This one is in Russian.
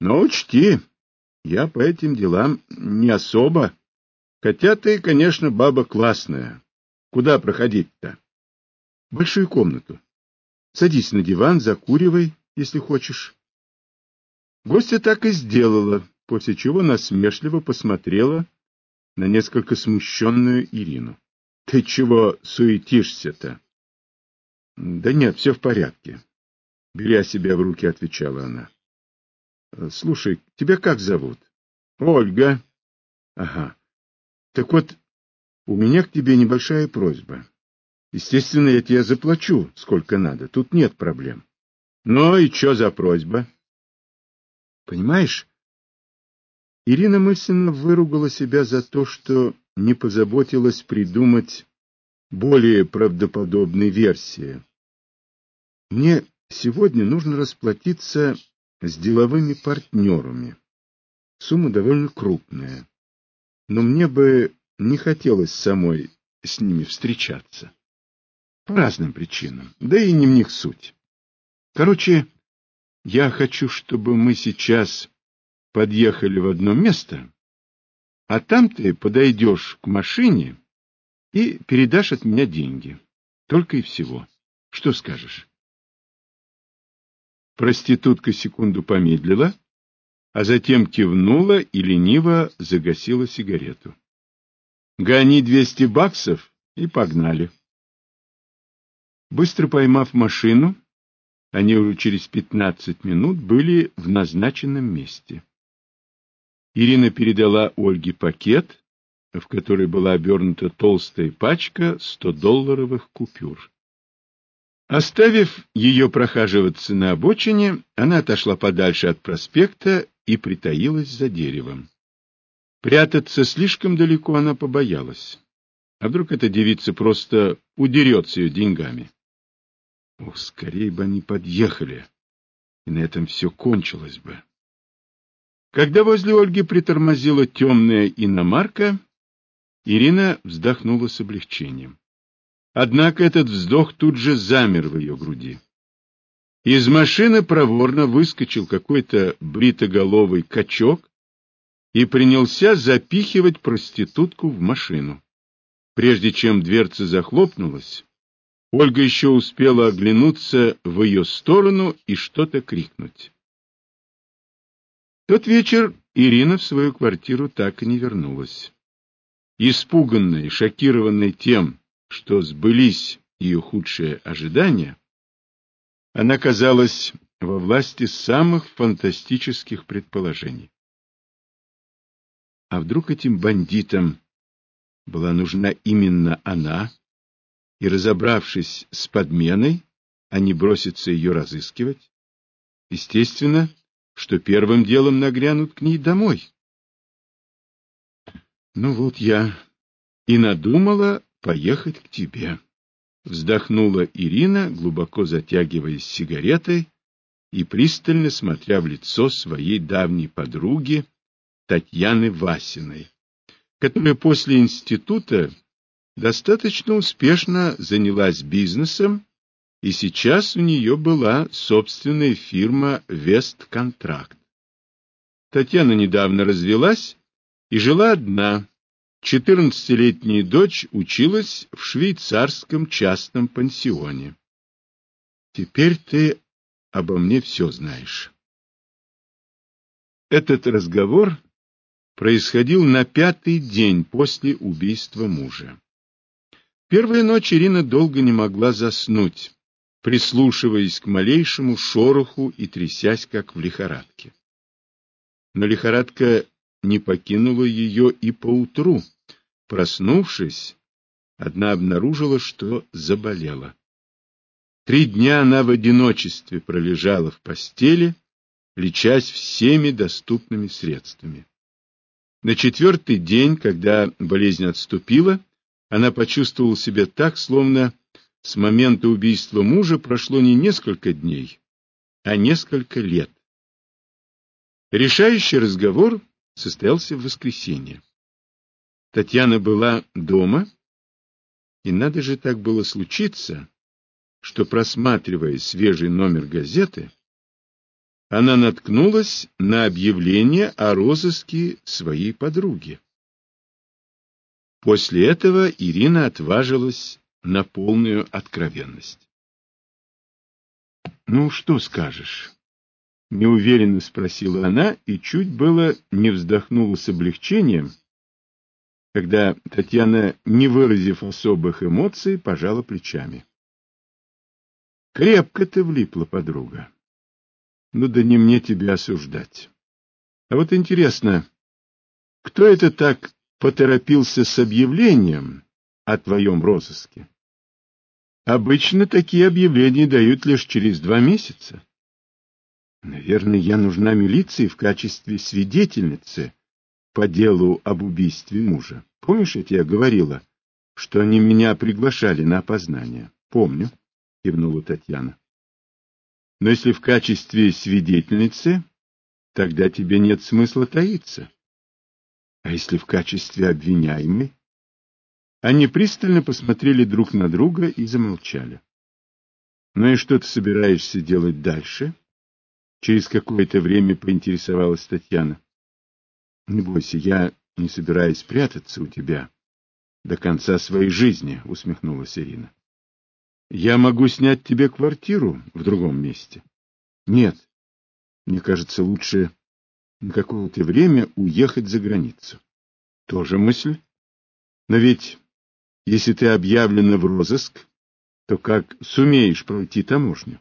Но учти, я по этим делам не особо. Хотя ты, конечно, баба классная. Куда проходить-то? Большую комнату. Садись на диван, закуривай, если хочешь. Гостья так и сделала, после чего насмешливо посмотрела на несколько смущенную Ирину. — Ты чего суетишься-то? — Да нет, все в порядке. Беря себя в руки, отвечала она. — Слушай, тебя как зовут? — Ольга. — Ага. Так вот, у меня к тебе небольшая просьба. Естественно, я тебе заплачу, сколько надо. Тут нет проблем. Ну и что за просьба? Понимаешь, Ирина мысленно выругала себя за то, что не позаботилась придумать более правдоподобной версии. Мне сегодня нужно расплатиться с деловыми партнерами. Сумма довольно крупная. Но мне бы не хотелось самой с ними встречаться. По разным причинам. Да и не в них суть. Короче, я хочу, чтобы мы сейчас подъехали в одно место, а там ты подойдешь к машине и передашь от меня деньги. Только и всего. Что скажешь? Проститутка секунду помедлила, а затем кивнула и лениво загасила сигарету. Гони двести баксов и погнали. Быстро поймав машину, они уже через пятнадцать минут были в назначенном месте. Ирина передала Ольге пакет, в который была обернута толстая пачка 100-долларовых купюр. Оставив ее прохаживаться на обочине, она отошла подальше от проспекта и притаилась за деревом. Прятаться слишком далеко она побоялась. А вдруг эта девица просто удерет с ее деньгами? Ох, скорее бы они подъехали, и на этом все кончилось бы. Когда возле Ольги притормозила темная иномарка, Ирина вздохнула с облегчением. Однако этот вздох тут же замер в ее груди. Из машины проворно выскочил какой-то бритоголовый качок и принялся запихивать проститутку в машину. Прежде чем дверца захлопнулась, Ольга еще успела оглянуться в ее сторону и что-то крикнуть. Тот вечер Ирина в свою квартиру так и не вернулась. Испуганная и шокированная тем, что сбылись ее худшие ожидания, она казалась во власти самых фантастических предположений. А вдруг этим бандитам была нужна именно она, и, разобравшись с подменой, они бросятся ее разыскивать. Естественно, что первым делом нагрянут к ней домой. Ну вот я и надумала поехать к тебе. Вздохнула Ирина, глубоко затягиваясь сигаретой и пристально смотря в лицо своей давней подруги Татьяны Васиной, которая после института достаточно успешно занялась бизнесом, и сейчас у нее была собственная фирма «Вестконтракт». Татьяна недавно развелась и жила одна. Четырнадцатилетняя дочь училась в швейцарском частном пансионе. Теперь ты обо мне все знаешь. Этот разговор происходил на пятый день после убийства мужа. Первую ночь Ирина долго не могла заснуть, прислушиваясь к малейшему шороху и трясясь, как в лихорадке. Но лихорадка не покинула ее и поутру. Проснувшись, одна обнаружила, что заболела. Три дня она в одиночестве пролежала в постели, лечась всеми доступными средствами. На четвертый день, когда болезнь отступила, она почувствовала себя так, словно с момента убийства мужа прошло не несколько дней, а несколько лет. Решающий разговор состоялся в воскресенье. Татьяна была дома, и надо же так было случиться, что, просматривая свежий номер газеты, она наткнулась на объявление о розыске своей подруги. После этого Ирина отважилась на полную откровенность. «Ну, что скажешь?» — неуверенно спросила она и чуть было не вздохнула с облегчением, когда Татьяна, не выразив особых эмоций, пожала плечами. «Крепко ты влипла, подруга. Ну да не мне тебя осуждать. А вот интересно, кто это так поторопился с объявлением о твоем розыске? Обычно такие объявления дают лишь через два месяца. Наверное, я нужна милиции в качестве свидетельницы по делу об убийстве мужа. Помнишь, я тебе говорила, что они меня приглашали на опознание? Помню, кивнула Татьяна. Но если в качестве свидетельницы, тогда тебе нет смысла таиться. А если в качестве обвиняемой? Они пристально посмотрели друг на друга и замолчали. Ну и что ты собираешься делать дальше? Через какое-то время поинтересовалась Татьяна. Не бойся, я не собираюсь прятаться у тебя до конца своей жизни, усмехнулась Ирина. Я могу снять тебе квартиру в другом месте. Нет. Мне кажется, лучше на какое-то время уехать за границу. Тоже мысль? Но ведь, если ты объявлена в розыск, то как сумеешь пройти таможню?